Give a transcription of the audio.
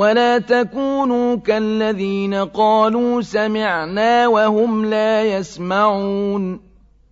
ولا تكونوا كالذين قالوا سمعنا وهم لا يسمعون